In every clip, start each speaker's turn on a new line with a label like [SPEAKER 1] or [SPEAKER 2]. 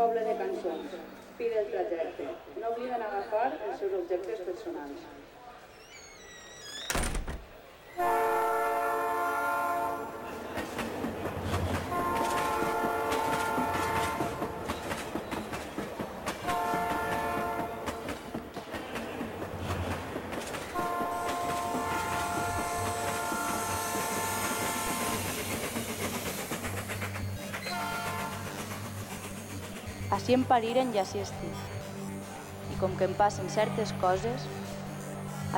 [SPEAKER 1] Poble de cançons. Fi del trajecte. No obliden agafar els seus objectes personals.
[SPEAKER 2] Així em pariren i així estic. I com que em passen certes coses,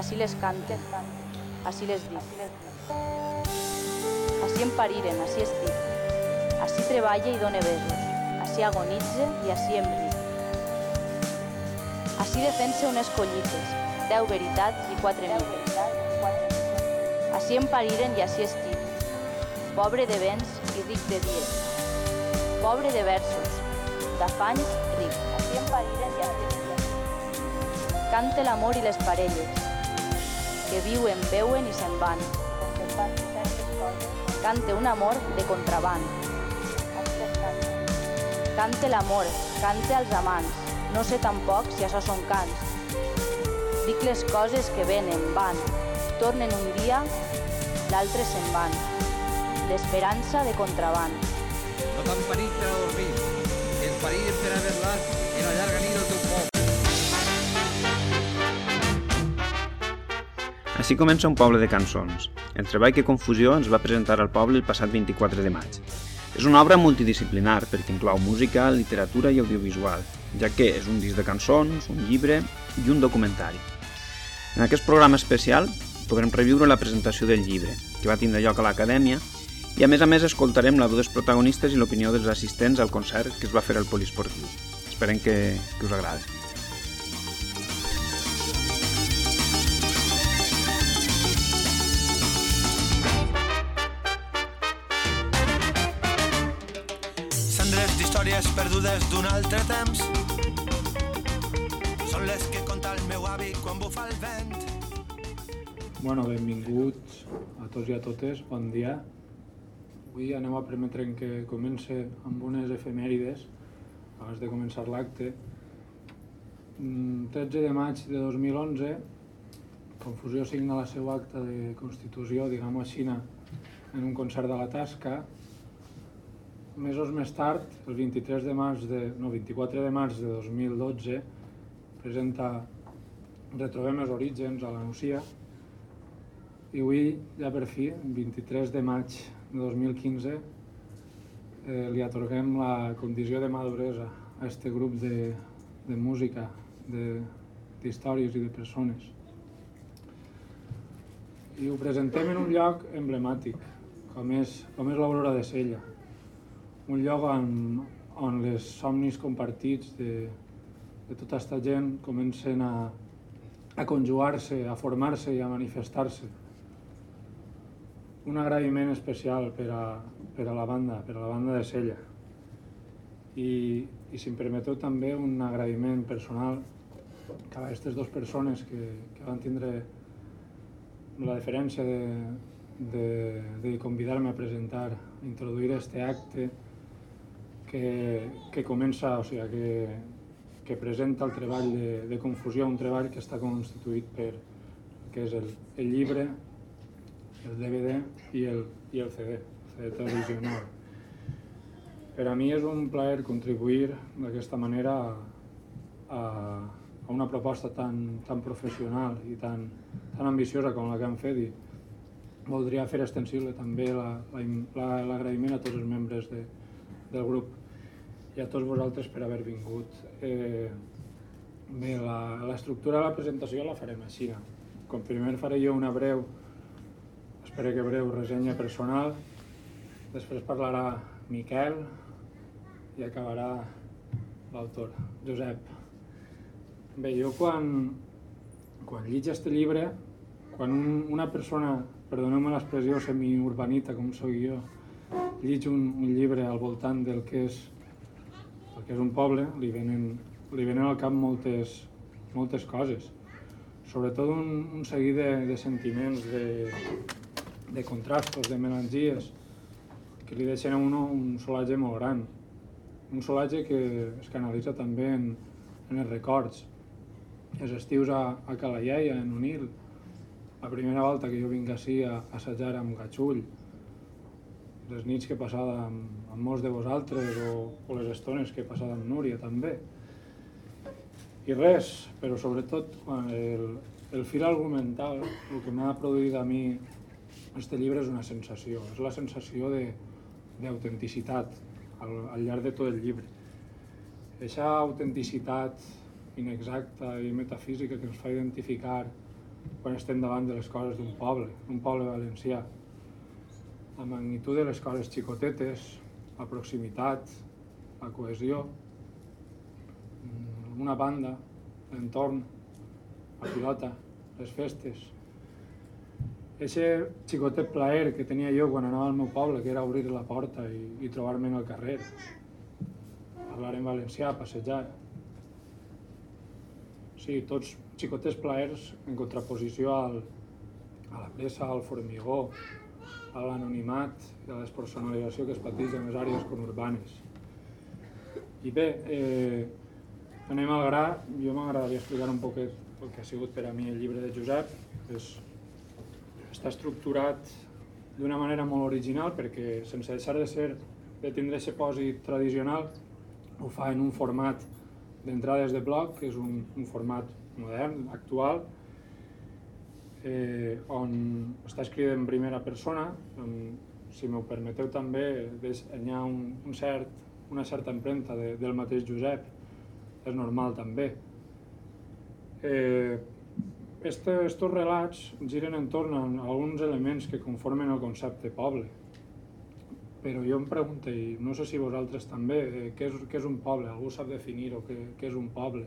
[SPEAKER 2] així les cante, així les dic. Així em pariren, així estic. Així treballa i dóna besos. Així agonitze i així em ric. Així defensa unes collites, deu veritats i quatre mites. Així em pariren i així estic. Pobre de vents i ric de dies. Pobre de versos, d'afany ric. Així em pariren i estic. Cante l'amor i les parelles, que viuen, veuen i se'n van. Cante un amor de contraband. Cante l'amor, cante als amants. No sé tampoc si això són cants. Dic les coses que venen, van. Tornen un dia, l'altre se'n van. L'esperança de contraband.
[SPEAKER 3] No t'han parit dormir, parir per a vetllar en la llarga nit del teu poble.
[SPEAKER 4] Així comença un poble de cançons. El treball que Confusió ens va presentar al poble el passat 24 de maig. És una obra multidisciplinar perquè inclou música, literatura i audiovisual, ja que és un disc de cançons, un llibre i un documentari. En aquest programa especial podrem reviure la presentació del llibre, que va tindre lloc a l'Acadèmia, i a més a més escoltarem la veu dels protagonistes i l'opinió dels assistents al concert que es va fer al Polisportiu. Esperem que, que us agradi.
[SPEAKER 5] Cendres d'històries perdudes d'un altre temps són les que conta el meu avi quan bufa el vent.
[SPEAKER 6] Bueno, benvinguts a tots i a totes, bon dia. Avui anem a permetre que comence amb unes efemèrides abans de començar l'acte. Mm, 13 de maig de 2011, Confusió signa la seva acta de constitució, diguem-ho així, en un concert de la Tasca. Mesos més tard, el 23 de març de, no, 24 de març de 2012, presenta Retrobem els orígens a la Nucia, i avui, ja per fi, 23 de maig de 2015, eh, li atorguem la condició de maduresa a este grup de, de música, d'històries i de persones. I ho presentem en un lloc emblemàtic, com és, com és l'Aurora de Sella. Un lloc on, on les somnis compartits de, de tota aquesta gent comencen a, a conjugar-se, a formar-se i a manifestar-se. Un agraïment especial per a, per a la banda, per a la banda de Sella. I, i si em permeteu també un agraïment personal cap a aquestes dues persones que, que van tindre la deferència de, de, de convidar-me a presentar, a introduir este acte que, que comença, o sigui, que, que presenta el treball de, de confusió, un treball que està constituït per que és el, el llibre, el DVD i el, i el CD, el CD televisional. Per a mi és un plaer contribuir d'aquesta manera a, a, a una proposta tan, tan professional i tan, tan ambiciosa com la que han fet i voldria fer extensible també la- la- la- l'agraïment a tots els membres de, del grup i a tots vosaltres per haver vingut. Eh, bé, l'estructura de la presentació la farem així. Com primer faré jo una breu, espero que breu, ressenya personal, després parlarà Miquel i acabarà l'autor, Josep. Bé, jo quan, quan lliig este llibre, quan un, una persona, perdoneu-me l'expressió semiurbanita com sóc jo, llig un, un llibre al voltant del que és, el que és un poble, li venen, li venen al cap moltes, moltes coses. Sobretot un, un seguit de, de sentiments, de, de contrastos, de melangies, que li deixen a uno un solatge molt gran. un solatge que es canalitza també en, en els records. Els estius a, a Calaiaia, en Unil, la primera volta que jo vinc així a, a assajar amb Gatxull, les nits que he passat amb, amb molts de vosaltres o, o les estones que he passat amb Núria també. I res, però sobretot el, el fil argumental, el que m'ha produït a mi este llibre és una sensació, és la sensació d'autenticitat al, al llarg de tot el llibre. Aquesta autenticitat inexacta i metafísica que ens fa identificar quan estem davant de les coses d'un poble, un poble valencià. La magnitud de les coses xicotetes, la proximitat, la cohesió, una banda, l'entorn, la pilota, les festes, Eixe xicotet plaer que tenia jo quan anava al meu poble, que era obrir la porta i, i trobar-me en el carrer, parlar en valencià, passejar. Sí, tots xicotets plaers en contraposició al, a la pressa, al formigó, a l'anonimat i a la que es pateix en les àrees conurbanes. I bé, eh, anem al gra. Jo m'agradaria explicar un poquet el que ha sigut per a mi el llibre de Josep. És està estructurat d'una manera molt original perquè sense deixar de ser de tindre aquest pòsit tradicional ho fa en un format d'entrades de blog, que és un, un format modern, actual, eh, on està escrit en primera persona, on, si m'ho permeteu també, hi ha un, un cert, una certa empremta de, del mateix Josep, és normal també. Eh, estos relats giren entorn a alguns elements que conformen el concepte poble. Però jo em pregunto, i no sé si vosaltres també, eh, què, és, què és un poble? Algú sap definir o què, què és un poble?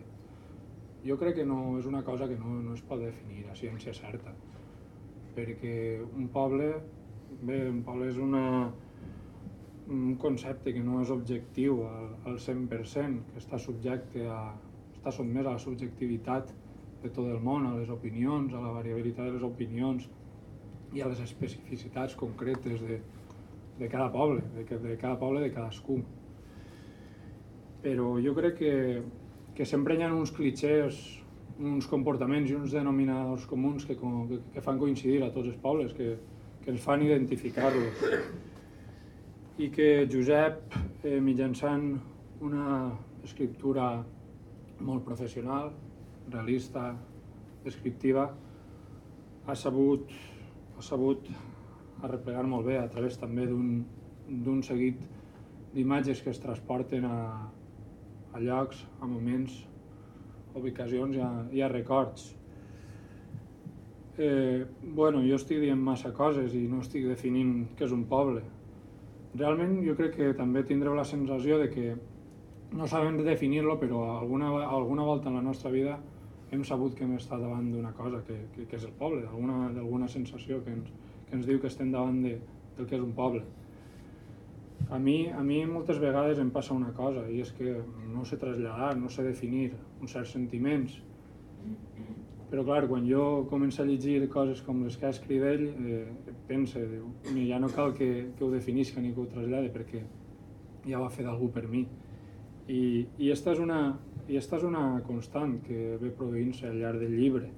[SPEAKER 6] Jo crec que no és una cosa que no, no es pot definir a ciència certa, perquè un poble, bé, un poble és una, un concepte que no és objectiu al, al 100%, que està subjecte a, està sotmès a la subjectivitat de tot el món, a les opinions, a la variabilitat de les opinions i a les especificitats concretes de, de cada poble, de, de cada poble de cadascú. Però jo crec que, que sempre hi ha uns clichés, uns comportaments i uns denominadors comuns que, que, que fan coincidir a tots els pobles, que, que ens fan identificar-los. I que Josep, eh, mitjançant una escriptura molt professional, realista, descriptiva, ha sabut, ha sabut arreplegar molt bé a través també d'un seguit d'imatges que es transporten a, a llocs, a moments, a ubicacions i a, i a records. Eh, bueno, jo estic dient massa coses i no estic definint què és un poble. Realment jo crec que també tindreu la sensació de que no sabem definir-lo, però alguna, alguna volta en la nostra vida hem sabut que hem estat davant d'una cosa que, que, que és el poble, d'alguna sensació que ens, que ens diu que estem davant de, del que és un poble. A mi, a mi moltes vegades em passa una cosa, i és que no sé traslladar, no sé definir uns certs sentiments. Però clar, quan jo començo a llegir coses com les que ha escrit ell, eh, pense, diu, ja no cal que, que ho definisca ni que ho trasllade, perquè ja ho ha fet algú per mi. I, i esta és una, i aquesta és una constant que ve produint-se al llarg del llibre.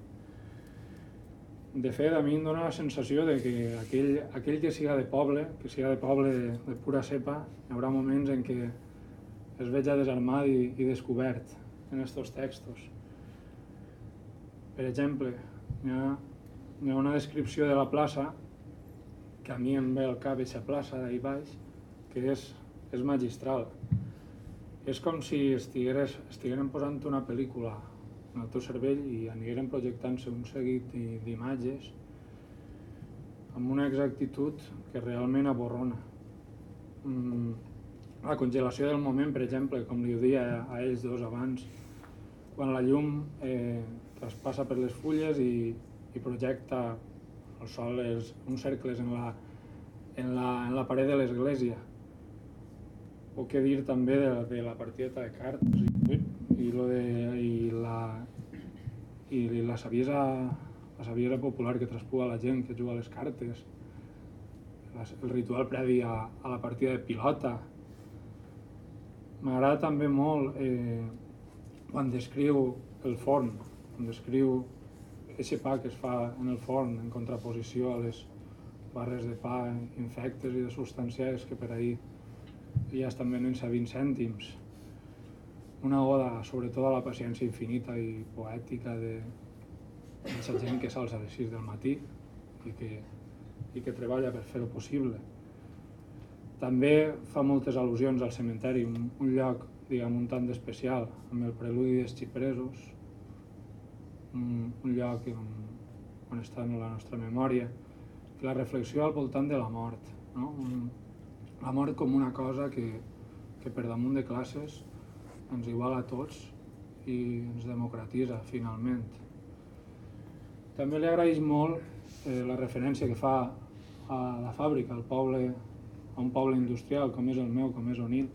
[SPEAKER 6] De fet, a mi em dóna la sensació de que aquell, aquell que siga de poble, que siga de poble de, de pura cepa, hi haurà moments en què es veja desarmat i, i descobert en aquests textos. Per exemple, hi ha, hi ha una descripció de la plaça que a mi em ve al cap aquesta plaça d'ahir baix, que és, és magistral és com si estigueres, estigueren posant una pel·lícula en el teu cervell i anigueren projectant-se un seguit d'imatges amb una exactitud que realment aborrona. Mm, la congelació del moment, per exemple, com li dia a ells dos abans, quan la llum eh, traspassa per les fulles i, i projecta el sol és uns cercles en la, en la, en la paret de l'església o què dir també de, de la partida de cartes i, i, lo de, i, la, i la saviesa la saviesa popular que traspuga la gent que juga a les cartes el ritual previ a, a la partida de pilota. M'agrada també molt eh, quan descriu el forn, quan descriu aquest pa que es fa en el forn en contraposició a les barres de pa infectes i de substanciades que per ahir ja estan venent a 20 cèntims. Una oda sobretot a la paciència infinita i poètica de, la gent que s'alça a les 6 del matí i que, i que treballa per fer-ho possible. També fa moltes al·lusions al cementeri, un, un lloc diguem, un tant especial, amb el preludi dels xipresos, un, un lloc on, on està en la nostra memòria, i la reflexió al voltant de la mort. No? Un, la mort com una cosa que, que per damunt de classes ens iguala a tots i ens democratitza finalment. També li agraeix molt eh, la referència que fa a la fàbrica, al poble, a un poble industrial com és el meu, com és Onil,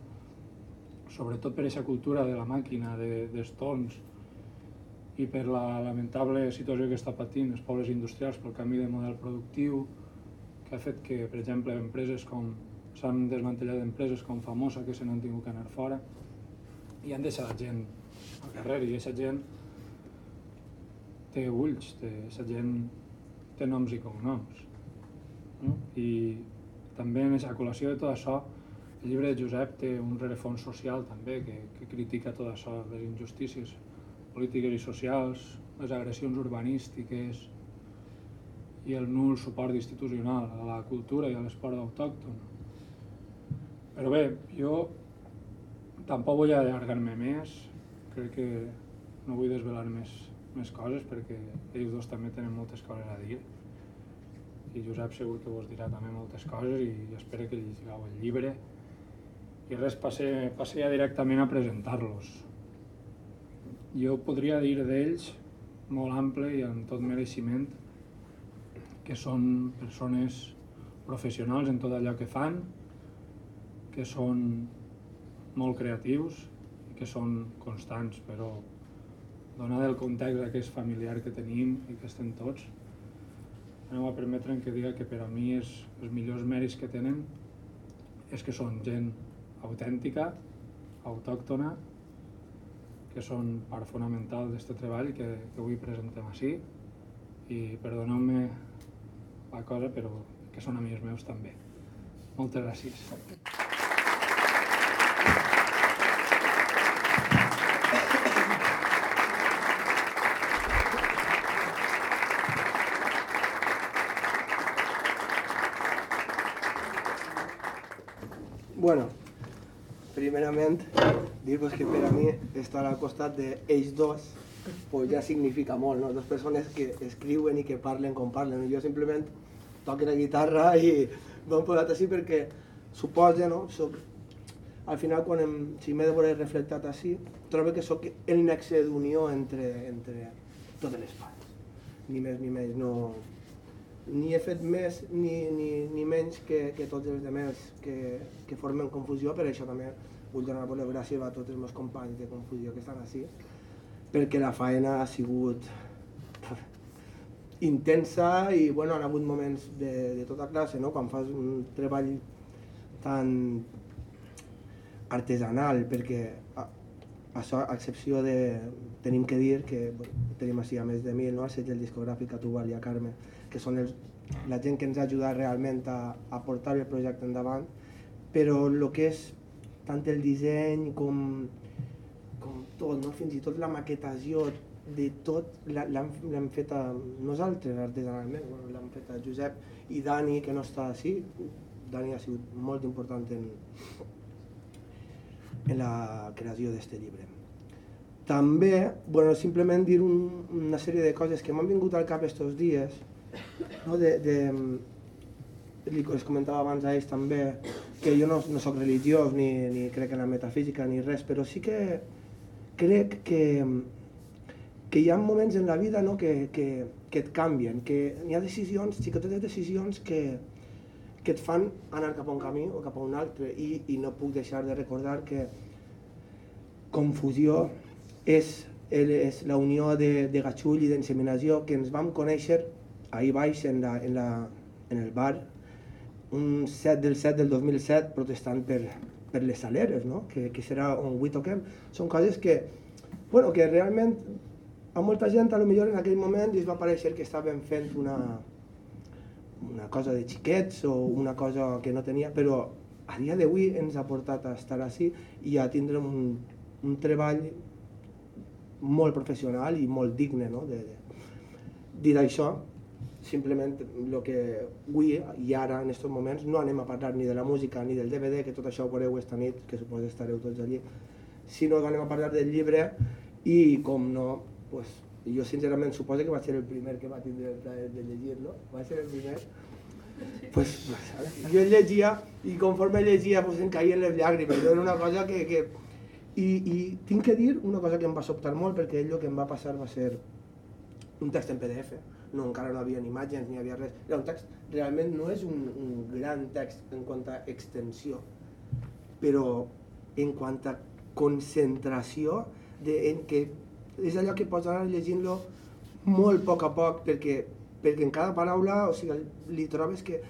[SPEAKER 6] sobretot per aquesta cultura de la màquina, de, dels tons, i per la lamentable situació que està patint els pobles industrials pel canvi de model productiu, que ha fet que, per exemple, empreses com s'han desmantellat empreses com Famosa que se n'han tingut que anar fora i han deixat gent al carrer i aquesta gent té ulls, té, aquesta gent té noms i cognoms. No? I també en aquesta col·lació de tot això, el llibre de Josep té un rerefons social també que, que critica tot això, les injustícies polítiques i socials, les agressions urbanístiques i el nul suport institucional a la cultura i a l'esport autòcton. Però bé, jo tampoc vull allargar-me més, crec que no vull desvelar més, més coses perquè ells dos també tenen moltes coses a dir. I Josep segur que vos dirà també moltes coses i espero que llegiu el llibre. I res, passe, passe ja directament a presentar-los. Jo podria dir d'ells, molt ample i amb tot mereixement, que són persones professionals en tot allò que fan, que són molt creatius i que són constants, però donat el context aquest familiar que tenim i que estem tots, aneu a permetre que diga que per a mi és, els millors mèrits que tenen és que són gent autèntica, autòctona, que són part fonamental d'aquest treball que, que avui presentem així i perdoneu-me la cosa però que són amics meus també. Moltes gràcies.
[SPEAKER 7] Bueno, primerament dir-vos que per a mi estar al costat d'ells dos pues ja significa molt, no? Dos persones que escriuen i que parlen com parlen. Jo simplement toco la guitarra i m'han posat així perquè suposa, no? Soc, al final, quan em, si m'he de veure reflectat així, trobo que sóc el nexe d'unió entre, entre totes les parts. Ni més ni menys, no, ni he fet més ni, ni, ni menys que, que tots els altres que, que formen confusió, per això també vull donar les gràcies a tots els meus companys de confusió que estan així, perquè la feina ha sigut intensa i bueno, han hagut moments de, de tota classe, no? quan fas un treball tan artesanal, perquè a, això, a excepció de... tenim que dir que bueno, tenim així a més de mi, no? el segell discogràfic a Tubal i a Carme, que són els, la gent que ens ha ajudat realment a, a portar el projecte endavant, però el que és tant el disseny com, com tot, no? fins i tot la maquetació de tot l'hem fet a nosaltres artesanalment, bueno, l'hem fet a Josep i Dani que no està així, Dani ha sigut molt important en, en la creació d'aquest llibre. També, bueno, simplement dir un, una sèrie de coses que m'han vingut al cap estos dies, no? de, de, li els comentava abans a ells també, que jo no, no sóc religiós ni, ni crec en la metafísica ni res, però sí que crec que, que hi ha moments en la vida no, que, que, que et canvien, que hi ha decisions, xicotetes decisions que, que et fan anar cap a un camí o cap a un altre i, i no puc deixar de recordar que confusió és, és la unió de, de gatxull i d'inseminació que ens vam conèixer ahir baix en, la, en, la, en el bar un 7 del 7 del 2007 protestant per, per les saleres, no? que, que serà on avui toquem. Són coses que, bueno, que realment a molta gent a lo millor en aquell moment li va pareixer que estaven fent una, una cosa de xiquets o una cosa que no tenia, però a dia d'avui ens ha portat a estar així i a tindre un, un treball molt professional i molt digne. No? De, de. Dit això, simplement el que avui i ara, en aquests moments, no anem a parlar ni de la música ni del DVD, que tot això ho veureu esta nit, que suposo que estareu tots allí, sinó que anem a parlar del llibre i, com no, pues, jo sincerament suposo que va ser el primer que va tindre el plaer de llegir-lo, va ser el primer, pues, pues, jo llegia i conforme llegia pues, em caien les llàgrimes, era una cosa que, que... I, I tinc que dir una cosa que em va sobtar molt perquè el que em va passar va ser un text en PDF, no, encara no havia ni imatges ni havia res, era un text, realment no és un, un gran text en quant a extensió, però en quant a concentració de, en que és allò que pots anar llegint-lo molt a poc a poc perquè, perquè en cada paraula o sigui, li trobes que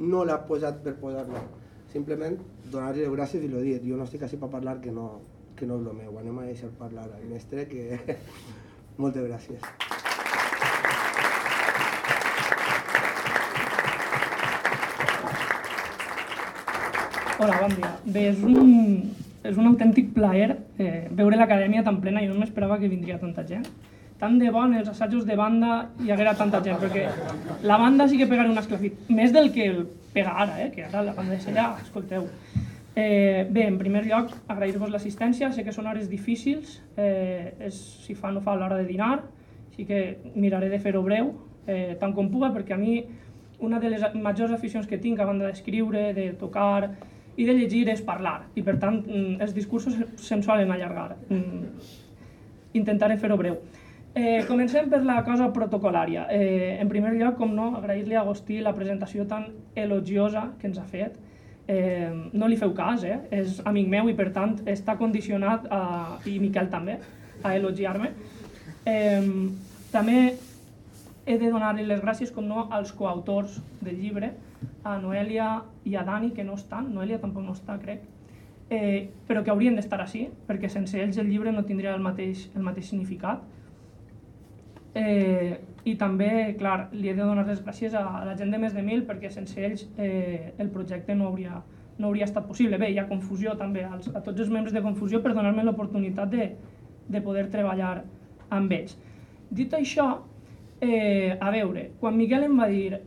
[SPEAKER 7] no l'ha posat per posar-la. Simplement donar-li gràcies i l'ho dit. Jo no estic així per parlar que no, que no és el meu. Anem a deixar parlar al mestre que... Moltes gràcies.
[SPEAKER 8] Hola, bon dia. Bé, és un, és un autèntic plaer eh, veure l'acadèmia tan plena. Jo no m'esperava que vindria tanta gent. Tant de bon, els assajos de banda hi haguera tanta gent, perquè la banda sí que pegarà un esclafit. Més del que el pega ara, eh, que ara la banda de Sella, escolteu. Eh, bé, en primer lloc, agrair-vos l'assistència. Sé que són hores difícils, eh, és, si fa no fa l'hora de dinar, així que miraré de fer-ho breu, eh, tant com puga, perquè a mi una de les majors aficions que tinc a banda d'escriure, de tocar, i de llegir és parlar, i per tant mm, els discursos se'n solen allargar. Mm, intentaré fer-ho breu. Eh, comencem per la cosa protocolària. Eh, en primer lloc, com no, agrair-li a Agostí la presentació tan elogiosa que ens ha fet. Eh, no li feu cas, eh? és amic meu i per tant està condicionat, a, i Miquel també, a elogiar-me. Eh, també he de donar-li les gràcies, com no, als coautors del llibre, a Noelia i a Dani, que no estan, Noelia tampoc no està, crec, eh, però que haurien d'estar així, perquè sense ells el llibre no tindria el mateix, el mateix significat. Eh, I també, clar, li he de donar les gràcies a, la gent de Més de Mil, perquè sense ells eh, el projecte no hauria, no hauria estat possible. Bé, hi ha confusió també als, a tots els membres de Confusió per donar-me l'oportunitat de, de poder treballar amb ells. Dit això, eh, a veure, quan Miquel em va dir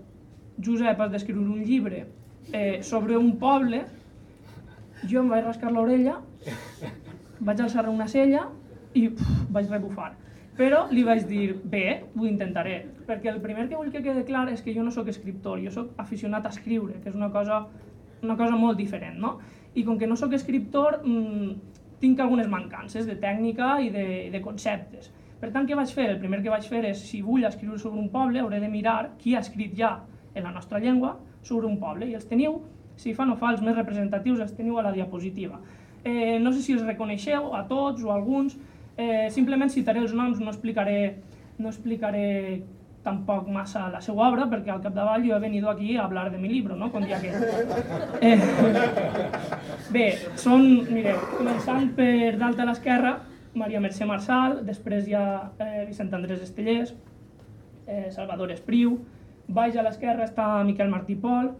[SPEAKER 8] Josep has d'escriure un llibre eh, sobre un poble, jo em vaig rascar l'orella, vaig alçar una cella i uf, vaig rebufar. Però li vaig dir, bé, ho intentaré, perquè el primer que vull que quede clar és que jo no sóc escriptor, jo sóc aficionat a escriure, que és una cosa, una cosa molt diferent, no? I com que no sóc escriptor, mmm, tinc algunes mancances de tècnica i de, de conceptes. Per tant, què vaig fer? El primer que vaig fer és, si vull escriure sobre un poble, hauré de mirar qui ha escrit ja en la nostra llengua sobre un poble i els teniu, si fa no fa, els més representatius els teniu a la diapositiva. Eh, no sé si els reconeixeu a tots o a alguns, eh, simplement citaré els noms, no explicaré, no explicaré tampoc massa la seva obra, perquè al capdavall jo he venido aquí a hablar de mi libro, no? Com dia que... Eh, bé, són, mireu, començant per dalt a l'esquerra, Maria Mercè Marçal, després hi ha eh, Vicent Andrés Estellers, eh, Salvador Espriu, Baix a l'esquerra està Miquel Martí Pol,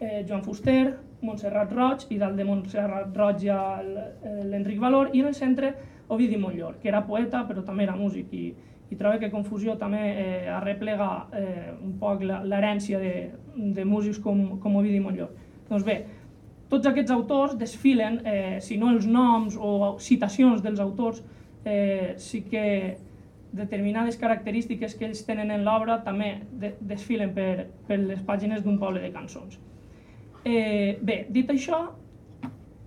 [SPEAKER 8] eh, Joan Fuster, Montserrat Roig i dalt de Montserrat Roig hi ha l'Enric Valor i en el centre Ovidi Montllor, que era poeta però també era músic i, i trobo que Confusió també eh, arreplega eh, un poc l'herència de, de músics com, com Ovidi Montllor. Doncs bé, tots aquests autors desfilen, eh, si no els noms o citacions dels autors, eh, sí que determinades característiques que ells tenen en l'obra també de desfilen per, per les pàgines d'un poble de cançons. Eh, bé, dit això,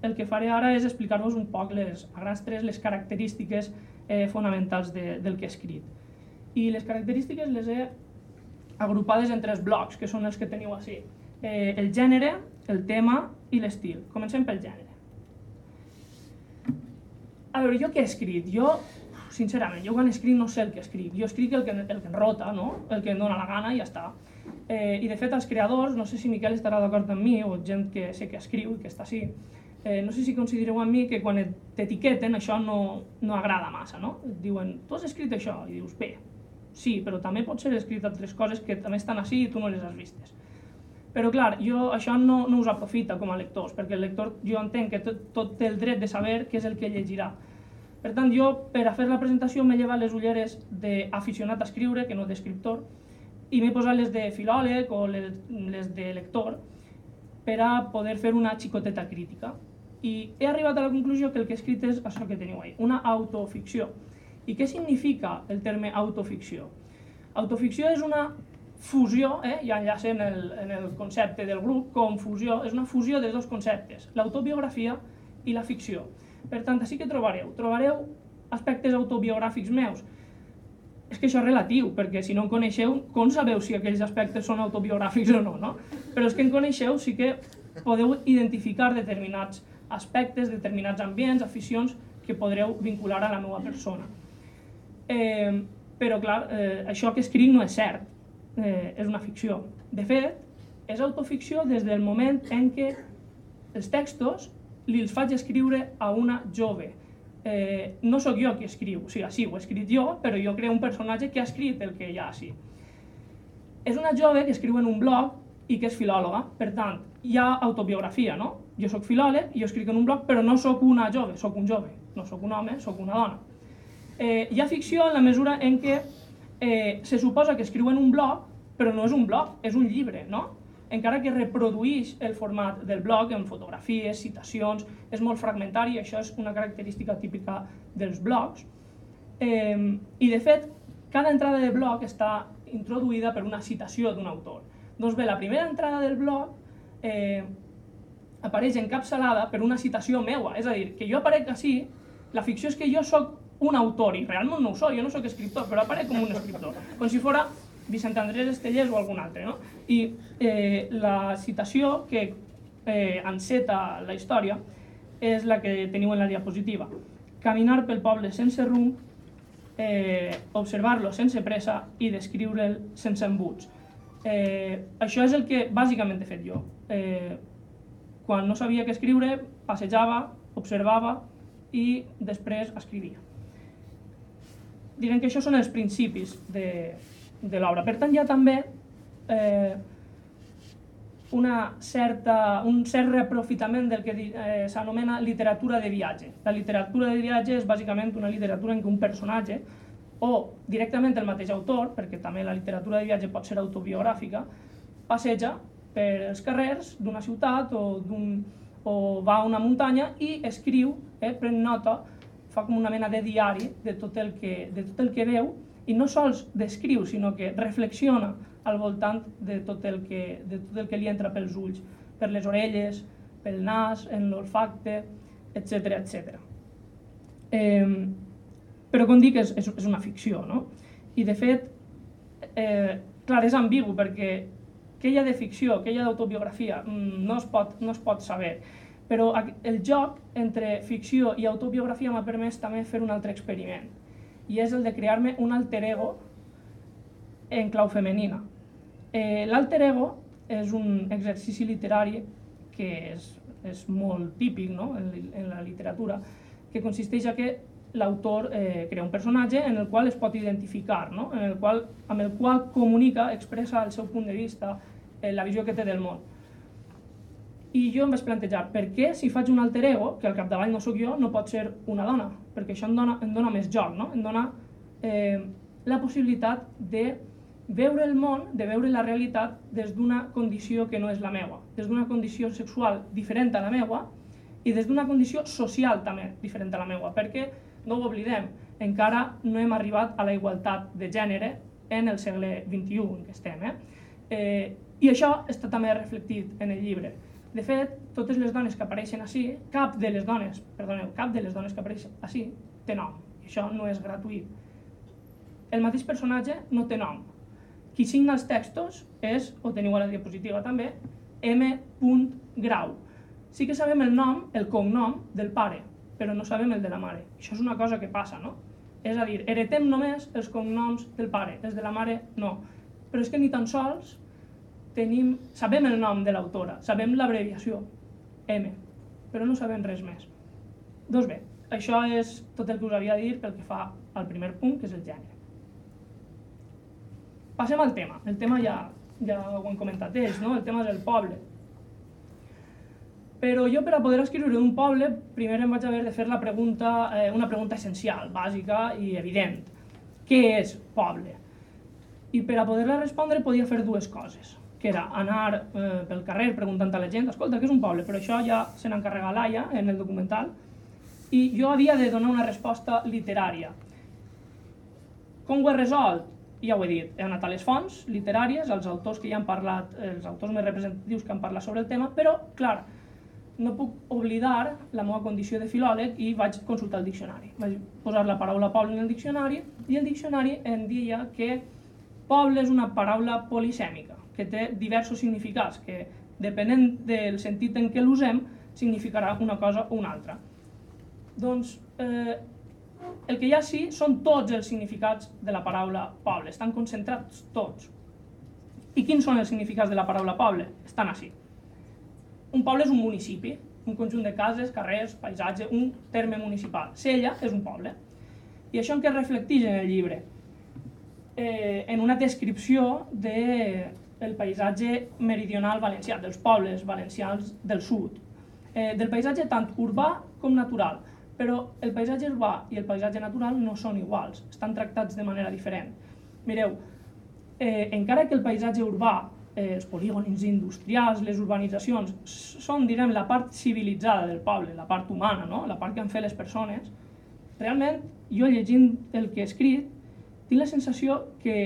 [SPEAKER 8] el que faré ara és explicar-vos un poc les, a grans tres les característiques eh, fonamentals de, del que he escrit. I les característiques les he agrupades en tres blocs, que són els que teniu així. Eh, el gènere, el tema i l'estil. Comencem pel gènere. A veure, jo què he escrit? Jo sincerament, jo quan escric no sé el que escric, jo escric el que, el que em rota, no? el que em dóna la gana i ja està. Eh, I de fet els creadors, no sé si Miquel estarà d'acord amb mi o gent que sé que escriu i que està així, eh, no sé si considereu amb mi que quan t'etiqueten això no, no agrada massa, no? Et diuen, tu has escrit això, i dius, bé, sí, però també pot ser escrit altres coses que també estan així i tu no les has vistes. Però clar, jo això no, no us aprofita com a lectors, perquè el lector jo entenc que tot, tot té el dret de saber què és el que llegirà. Per tant, jo per a fer la presentació m'he llevat les ulleres d'aficionat a escriure, que no d'escriptor, i m'he posat les de filòleg o les, de lector per a poder fer una xicoteta crítica i he arribat a la conclusió que el que he escrit és això que teniu ahí, una autoficció. I què significa el terme autoficció? Autoficció és una fusió, eh, ja enllaça en el, en el concepte del grup, confusió, és una fusió de dos conceptes, l'autobiografia i la ficció. Per tant, així que trobareu? Trobareu aspectes autobiogràfics meus. És que això és relatiu, perquè si no en coneixeu, com sabeu si aquells aspectes són autobiogràfics o no, no? Però és que en coneixeu sí que podeu identificar determinats aspectes, determinats ambients, aficions que podreu vincular a la meva persona. Eh, però, clar, eh, això que escric no és cert, eh, és una ficció. De fet, és autoficció des del moment en què els textos li els faig escriure a una jove. Eh, no sóc jo qui escriu, o sigui, sí, ho he escrit jo, però jo creo un personatge que ha escrit el que hi ha així. És una jove que escriu en un blog i que és filòloga, per tant, hi ha autobiografia, no? Jo sóc filòleg jo escric en un blog, però no sóc una jove, sóc un jove, no sóc un home, sóc una dona. Eh, hi ha ficció en la mesura en què eh, se suposa que escriu en un blog, però no és un blog, és un llibre, no? Encara que reprodueix el format del blog en fotografies, citacions, és molt fragmentari, això és una característica típica dels blogs. Eh, I de fet, cada entrada de blog està introduïda per una citació d'un autor. Doncs bé, la primera entrada del blog eh, apareix encapçalada per una citació meua, és a dir, que jo aparec així, la ficció és que jo sóc un autor, i realment no ho soc, jo no sóc escriptor, però aparec com un escriptor, com si fora Vicent Andrés Estellers o algun altre, no? I eh, la citació que eh, enceta la història és la que teniu en la diapositiva. Caminar pel poble sense rumb, eh, observar-lo sense pressa i descriure'l sense embuts. Eh, això és el que bàsicament he fet jo. Eh, quan no sabia què escriure, passejava, observava i després escrivia. Direm que això són els principis de, de l'obra. Per tant, hi ha també eh, una certa, un cert reaprofitament del que eh, s'anomena literatura de viatge. La literatura de viatge és bàsicament una literatura en què un personatge o directament el mateix autor, perquè també la literatura de viatge pot ser autobiogràfica, passeja per els carrers d'una ciutat o, o va a una muntanya i escriu, eh, pren nota, fa com una mena de diari de tot el que, de tot el que veu i no sols descriu, sinó que reflexiona al voltant de tot el que, de tot el que li entra pels ulls, per les orelles, pel nas, en l'olfacte, etc etc. Eh, però com dic, és, és, una ficció, no? I de fet, eh, clar, és ambigu perquè què hi ha de ficció, què hi ha d'autobiografia, mm, no, es pot, no es pot saber. Però el joc entre ficció i autobiografia m'ha permès també fer un altre experiment i és el de crear-me un alter ego en clau femenina. Eh, L'alter ego és un exercici literari que és, és molt típic no? en, en la literatura, que consisteix a que l'autor eh, crea un personatge en el qual es pot identificar, no? en el qual, amb el qual comunica, expressa el seu punt de vista, eh, la visió que té del món. I jo em vaig plantejar, per què si faig un alter ego, que al capdavall no sóc jo, no pot ser una dona? Perquè això em dona, em dona més joc, no? em dona eh, la possibilitat de veure el món, de veure la realitat des d'una condició que no és la meua, des d'una condició sexual diferent a la meua i des d'una condició social també diferent a la meua, perquè no ho oblidem, encara no hem arribat a la igualtat de gènere en el segle XXI en què estem. Eh? Eh, I això està també reflectit en el llibre. De fet, totes les dones que apareixen així, cap de les dones, perdoneu, cap de les dones que apareixen així té nom. I això no és gratuït. El mateix personatge no té nom. Qui signa els textos és, o teniu a la diapositiva també, M. Grau. Sí que sabem el nom, el cognom del pare, però no sabem el de la mare. Això és una cosa que passa, no? És a dir, heretem només els cognoms del pare, els de la mare no. Però és que ni tan sols tenim, sabem el nom de l'autora, sabem l'abreviació, M. però no sabem res més. Doncs bé, això és tot el que us havia de dir pel que fa al primer punt, que és el gènere. Passem al tema. El tema ja, ja ho han comentat ells, no? el tema és el poble. Però jo per a poder escriure un poble, primer em vaig haver de fer la pregunta, eh, una pregunta essencial, bàsica i evident. Què és poble? I per a poder-la respondre podia fer dues coses, que era anar eh, pel carrer preguntant a la gent, escolta, què és un poble? Però això ja se n'encarrega l'Aia en el documental, i jo havia de donar una resposta literària. Com ho he resolt? Ja ho he dit, he anat a les fonts literàries, als autors que ja han parlat, els autors més representatius que han parlat sobre el tema, però, clar, no puc oblidar la meva condició de filòleg i vaig consultar el diccionari. Vaig posar la paraula poble en el diccionari i el diccionari em deia que poble és una paraula polisèmica, que té diversos significats, que depenent del sentit en què l'usem, significarà una cosa o una altra. Doncs eh, el que hi ha sí són tots els significats de la paraula poble, estan concentrats tots. I quins són els significats de la paraula poble? Estan així. Un poble és un municipi, un conjunt de cases, carrers, paisatge, un terme municipal. Sella és un poble. I això en què es reflecteix en el llibre? Eh, en una descripció de paisatge meridional valencià, dels pobles valencians del sud, eh, del paisatge tant urbà com natural. Però el paisatge urbà i el paisatge natural no són iguals, estan tractats de manera diferent. Mireu, eh, encara que el paisatge urbà eh, els polígons industrials, les urbanitzacions, són, direm, la part civilitzada del poble, la part humana, no? la part que han fet les persones. Realment, jo llegint el que he escrit, tinc la sensació que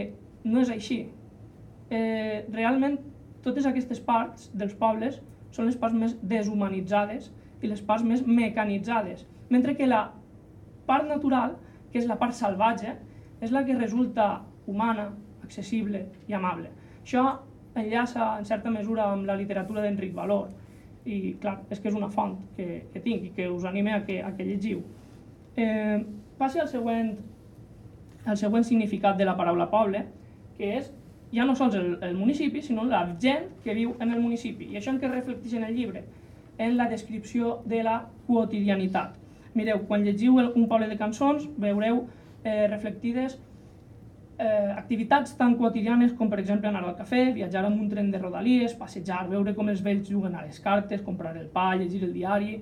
[SPEAKER 8] no és així. Eh, realment, totes aquestes parts dels pobles són les parts més deshumanitzades i les parts més mecanitzades, mentre que la part natural, que és la part salvatge, és la que resulta humana, accessible i amable. Això enllaça en certa mesura amb la literatura d'Enric Valor i clar, és que és una font que, que tinc i que us anime a que, a que llegiu. Eh, passi al següent, al següent significat de la paraula poble, que és ja no sols el, el municipi, sinó la gent que viu en el municipi. I això en què reflecteix en el llibre? En la descripció de la quotidianitat. Mireu, quan llegiu el, un poble de cançons, veureu eh, reflectides eh, activitats tan quotidianes com per exemple anar al cafè, viatjar amb un tren de rodalies, passejar, veure com els vells juguen a les cartes, comprar el pa, llegir el diari,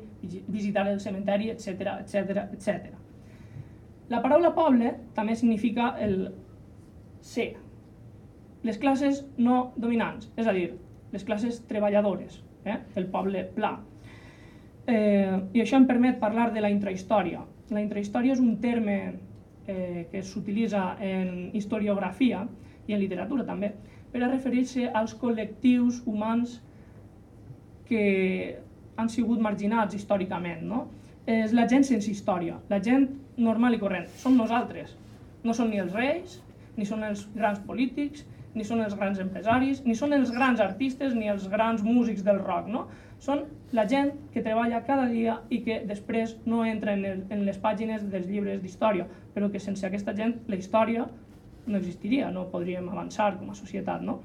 [SPEAKER 8] visitar el cementeri, etc etc etc. La paraula poble també significa el ser. Les classes no dominants, és a dir, les classes treballadores, eh? el poble pla. Eh, I això em permet parlar de la intrahistòria. La intrahistòria és un terme eh, que s'utilitza en historiografia i en literatura també, per a referir-se als col·lectius humans que han sigut marginats històricament. No? És la gent sense història, la gent normal i corrent. Som nosaltres. No són ni els reis, ni són els grans polítics, ni són els grans empresaris, ni són els grans artistes, ni els grans músics del rock. No? Són la gent que treballa cada dia i que després no entra en, el, en les pàgines dels llibres d'història, però que sense aquesta gent la història no existiria, no podríem avançar com a societat. No?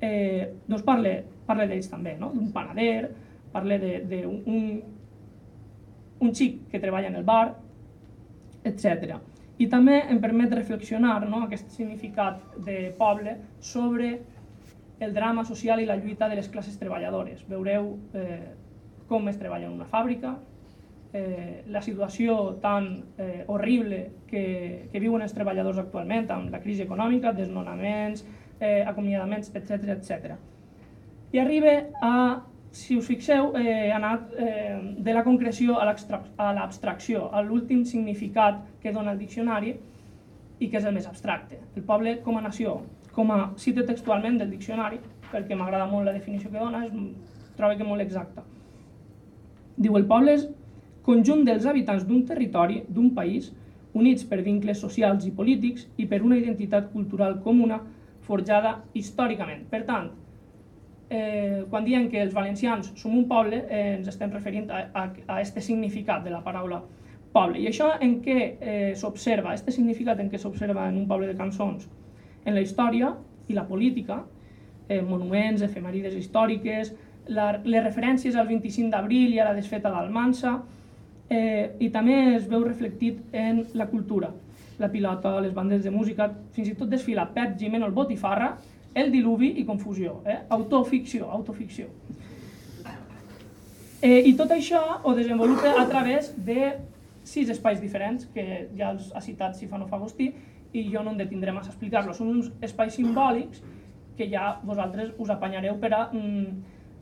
[SPEAKER 8] Eh, doncs parle, parle d'ells també, no? d'un panader, parle d'un un, un xic que treballa en el bar, etc. I també em permet reflexionar no, aquest significat de poble sobre el drama social i la lluita de les classes treballadores. Veureu eh, com es treballa en una fàbrica, eh, la situació tan eh, horrible que, que viuen els treballadors actualment amb la crisi econòmica, desnonaments, eh, acomiadaments, etc etc. I arriba a, si us fixeu, eh, ha anat eh, de la concreció a l'abstracció, a l'últim significat que dona el diccionari i que és el més abstracte. El poble com a nació, com a cita textualment del diccionari, perquè m'agrada molt la definició que dona, és, trobo que molt exacta. Diu, el poble és conjunt dels habitants d'un territori, d'un país, units per vincles socials i polítics i per una identitat cultural comuna forjada històricament. Per tant, eh, quan diem que els valencians som un poble, eh, ens estem referint a, a, a este significat de la paraula poble. I això en què eh, s'observa, este significat en què s'observa en un poble de cançons? en la història i la política, eh, monuments, efemèrides històriques, la, les referències al 25 d'abril i a la desfeta d'Almansa, eh, i també es veu reflectit en la cultura. La pilota, les bandes de música, fins i tot desfila Pep Gimeno, el Botifarra, el diluvi i confusió. Eh? Autoficció, autoficció. Eh, I tot això ho desenvolupa a través de sis espais diferents, que ja els ha citat Sifano Fagostí, i jo no em detindré massa a explicar-los. Són uns espais simbòlics que ja vosaltres us apanyareu per a mm,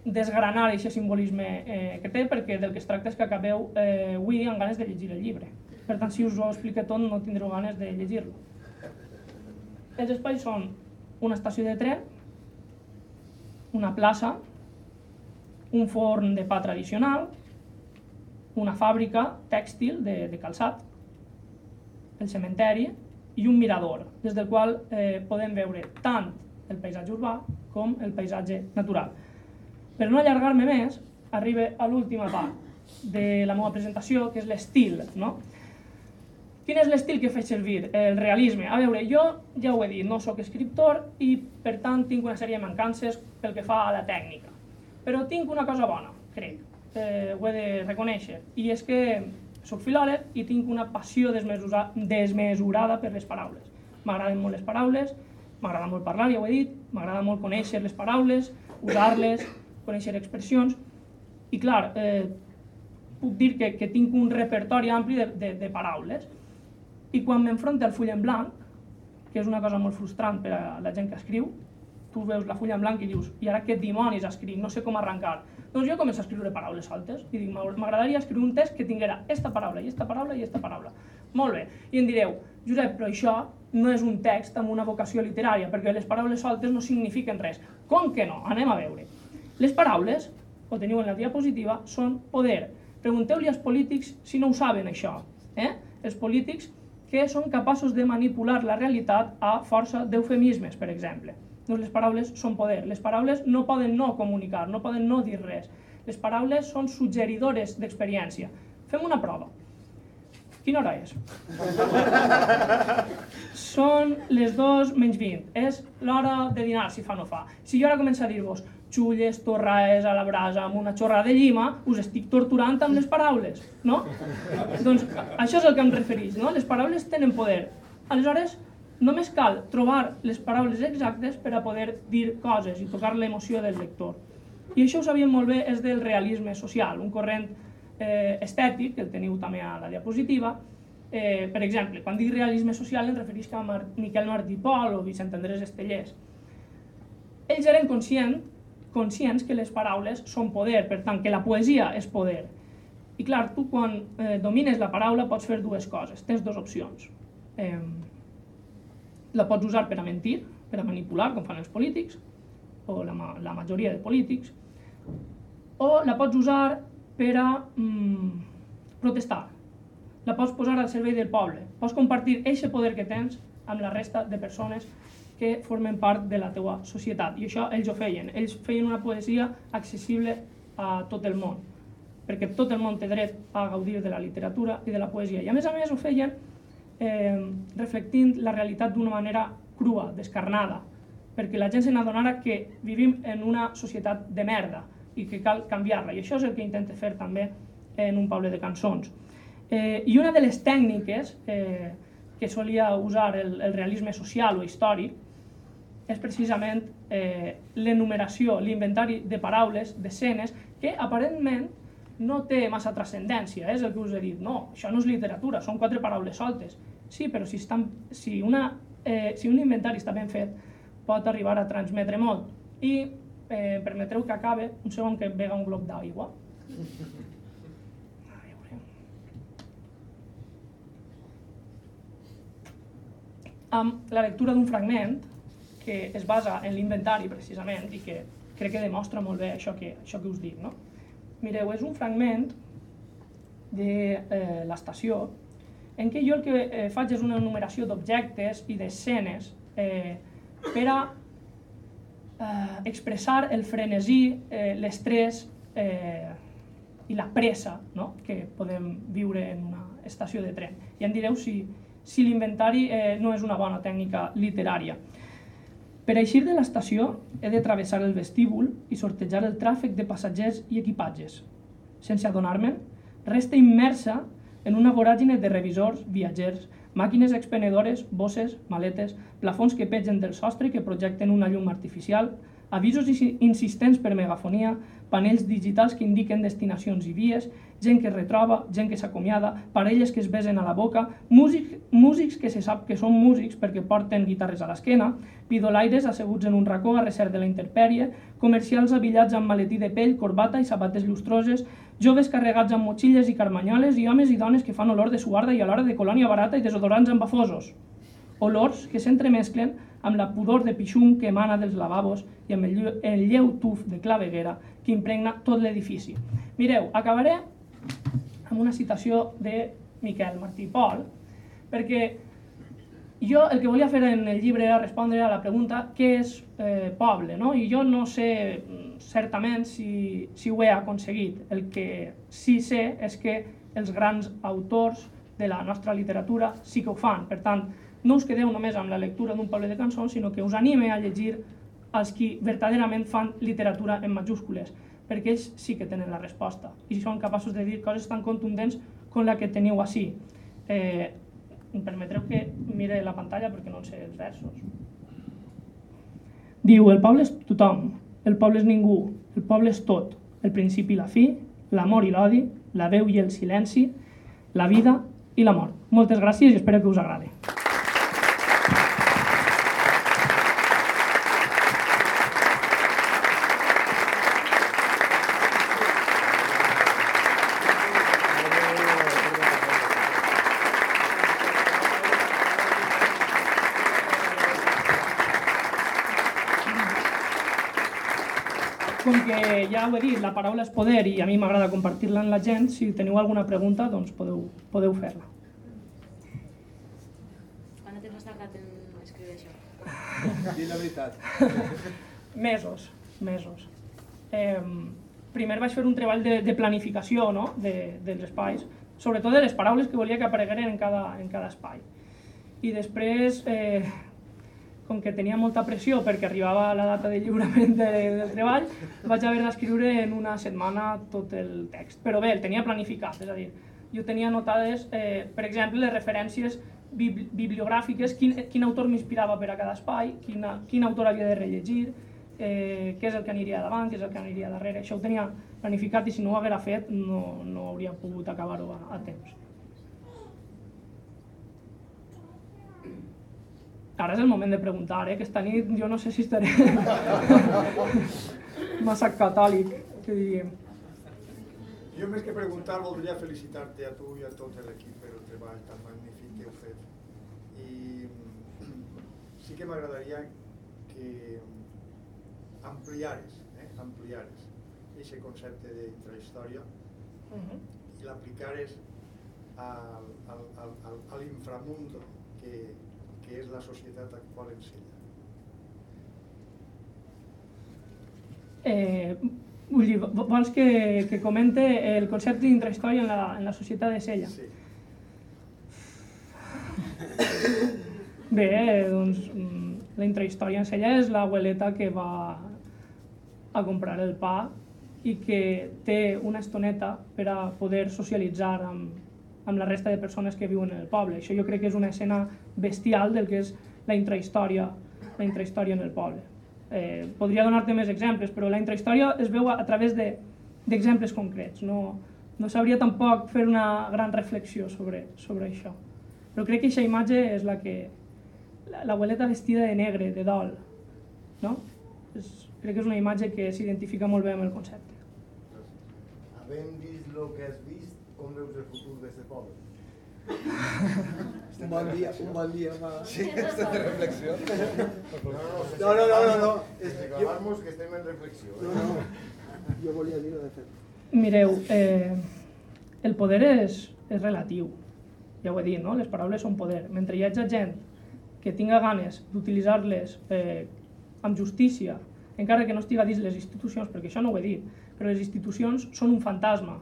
[SPEAKER 8] desgranar aquest simbolisme eh, que té, perquè del que es tracta és que acabeu eh, avui amb ganes de llegir el llibre. Per tant, si us ho explique tot, no tindreu ganes de llegir-lo. Els espais són una estació de tren, una plaça, un forn de pa tradicional, una fàbrica tèxtil de, de calçat, el cementeri i un mirador, des del qual eh, podem veure tant el paisatge urbà com el paisatge natural. Per no allargar-me més, arriba a l'última part de la meva presentació, que és l'estil. No? Quin és l'estil que faig servir? El realisme. A veure, jo ja ho he dit, no sóc escriptor i per tant tinc una sèrie de mancances pel que fa a la tècnica. Però tinc una cosa bona, crec, eh, ho he de reconèixer, i és que sóc filòleg i tinc una passió desmesurada per les paraules. M'agraden molt les paraules, m'agrada molt parlar, ja ho he dit, m'agrada molt conèixer les paraules, usar-les, conèixer expressions, i clar, eh, puc dir que, que tinc un repertori ampli de, de, de paraules, i quan m'enfronto al full en blanc, que és una cosa molt frustrant per a la gent que escriu, tu veus la fulla en blanc i dius, i ara què dimonis escric, no sé com arrencar. Doncs jo començo a escriure paraules altes i dic, m'agradaria escriure un text que tinguera esta paraula, i esta paraula, i esta paraula. Molt bé. I em direu, Josep, però això no és un text amb una vocació literària, perquè les paraules soltes no signifiquen res. Com que no? Anem a veure. Les paraules, ho teniu en la diapositiva, són poder. Pregunteu-li als polítics si no ho saben, això. Eh? Els polítics que són capaços de manipular la realitat a força d'eufemismes, per exemple. Doncs les paraules són poder. Les paraules no poden no comunicar, no poden no dir res. Les paraules són suggeridores d'experiència. Fem una prova. Quina hora és? Són les 2 menys 20. És l'hora de dinar, si fa o no fa. Si jo ara començo a dir-vos xulles, torraes a la brasa amb una xorrada de llima, us estic torturant amb les paraules, no? Doncs això és el que em referís, no? Les paraules tenen poder. Aleshores, només cal trobar les paraules exactes per a poder dir coses i tocar l'emoció del lector. I això ho sabíem molt bé, és del realisme social, un corrent eh, estètic, que el teniu també a la diapositiva. Eh, per exemple, quan dic realisme social em referís a Mar Miquel Martí Pol o Vicent Andrés Estellers. Ells eren conscients conscients que les paraules són poder, per tant, que la poesia és poder. I clar, tu quan eh, domines la paraula pots fer dues coses, tens dues opcions. Eh, la pots usar per a mentir, per a manipular, com fan els polítics, o la, la majoria de polítics, o la pots usar per a mm, protestar. La pots posar al servei del poble. Pots compartir aquest poder que tens amb la resta de persones que formen part de la teua societat. I això ells ho feien. Ells feien una poesia accessible a tot el món, perquè tot el món té dret a gaudir de la literatura i de la poesia. I a més a més ho feien eh, reflectint la realitat d'una manera crua, descarnada, perquè la gent se n'adonara que vivim en una societat de merda i que cal canviar-la. I això és el que intenta fer també en un poble de cançons. Eh, I una de les tècniques eh, que solia usar el, el realisme social o històric és precisament eh, l'enumeració, l'inventari de paraules, d'escenes, que aparentment no té massa transcendència, és el que us he dit. No, això no és literatura, són quatre paraules soltes. Sí, però si, estan, si, una, eh, si un inventari està ben fet, pot arribar a transmetre molt. I eh, permetreu que acabe un segon que vega un glob d'aigua. Amb la lectura d'un fragment, que es basa en l'inventari precisament i que crec que demostra molt bé això que, això que us dic. No? Mireu, és un fragment de eh, l'estació en què jo el que eh, faig és una enumeració d'objectes i d'escenes eh, per a eh, expressar el frenesí, eh, l'estrès eh, i la pressa no? que podem viure en una estació de tren. I em direu si, si l'inventari eh, no és una bona tècnica literària. Per eixir de l'estació he de travessar el vestíbul i sortejar el tràfic de passatgers i equipatges. Sense adonar-me'n, resta immersa en una voràgine de revisors, viatgers, màquines expenedores, bosses, maletes, plafons que pegen del sostre que projecten una llum artificial, avisos insistents per megafonia, panells digitals que indiquen destinacions i vies, gent que es retroba, gent que s'acomiada, parelles que es besen a la boca, músics, que se sap que són músics perquè porten guitarres a l'esquena, pidolaires asseguts en un racó a recer de la interpèrie, comercials avillats amb maletí de pell, corbata i sabates lustroses, joves carregats amb motxilles i carmanyoles i homes i dones que fan olor de suarda i alhora de colònia barata i desodorants embafosos. Olors que s'entremesclen amb la pudor de pixum que emana dels lavabos i amb el, lleu tuf de claveguera que impregna tot l'edifici. Mireu, acabaré amb una citació de Miquel Martí Pol, perquè jo el que volia fer en el llibre era respondre a la pregunta què és eh, poble, no? i jo no sé certament si, si ho he aconseguit. El que sí sé és que els grans autors de la nostra literatura sí que ho fan. Per tant, no us quedeu només amb la lectura d'un poble de cançons, sinó que us anime a llegir els qui verdaderament fan literatura en majúscules perquè ells sí que tenen la resposta i són capaços de dir coses tan contundents com la que teniu així. Eh, em permetreu que mire la pantalla perquè no sé els versos. Diu, el poble és tothom, el poble és ningú, el poble és tot, el principi i la fi, l'amor i l'odi, la veu i el silenci, la vida i la mort. Moltes gràcies i espero que us agradi. com que ja ho he dit, la paraula és poder i a mi m'agrada compartir-la amb la gent, si teniu alguna pregunta, doncs podeu, podeu fer-la.
[SPEAKER 9] Quant temps has tardat en escriure això?
[SPEAKER 7] Di la veritat.
[SPEAKER 8] mesos, mesos. Eh, primer vaig fer un treball de, de planificació no? de, dels espais, sobretot de les paraules que volia que aparegueren en cada, en cada espai. I després eh, com que tenia molta pressió perquè arribava la data de lliurament de, del treball, vaig haver d'escriure en una setmana tot el text. Però bé, el tenia planificat, és a dir, jo tenia anotades, eh, per exemple, les referències bibliogràfiques, quin, quin autor m'inspirava per a cada espai, quina, quin autor havia de rellegir, eh, què és el que aniria davant, què és el que aniria darrere. Això ho tenia planificat i si no ho haguera fet no, no hauria pogut acabar-ho a, a temps. Ara és el moment de preguntar, eh? Aquesta nit jo no sé si estaré massa catòlic, que diríem.
[SPEAKER 10] Jo més que preguntar voldria felicitar-te a tu i a tot l'equip per el treball tan magnífic que heu fet. I sí que m'agradaria que ampliares, eh? ampliares aquest concepte d'intrahistòria uh -huh. i l'aplicares al, al, al, a l'inframundo que, que és la societat actual en Sella.
[SPEAKER 8] Eh, vull dir, vols que, que comente el concepte d'intrahistòria en, la, en la societat de Sella?
[SPEAKER 10] Sí.
[SPEAKER 8] Bé, doncs mm, la intrahistòria en Sella és l'abueleta que va a comprar el pa i que té una estoneta per a poder socialitzar amb, amb la resta de persones que viuen en el poble. Això jo crec que és una escena bestial del que és la intrahistòria, la intrahistòria en el poble. Eh, podria donar-te més exemples, però la intrahistòria es veu a, a través d'exemples de, concrets. No, no sabria tampoc fer una gran reflexió sobre, sobre això. Però crec que aquesta imatge és la que... L'abueleta vestida de negre, de dol, no? És, crec que és una imatge que s'identifica molt bé amb el concepte.
[SPEAKER 10] Havent vist el que has vist, com veus el futur d'aquest poble?
[SPEAKER 7] un bon dia, un bon dia fa...
[SPEAKER 10] Sí, estem de reflexió.
[SPEAKER 7] No, no, no, no, no.
[SPEAKER 10] Reclamar-nos que estem en reflexió. Eh?
[SPEAKER 7] No, no. Jo volia dir-ho de fet.
[SPEAKER 8] Mireu, eh, el poder és, és relatiu, ja ho he dit, no? les paraules són poder. Mentre hi hagi gent que tinga ganes d'utilitzar-les eh, amb justícia, encara que no estiga dins les institucions, perquè això no ho he dit, però les institucions són un fantasma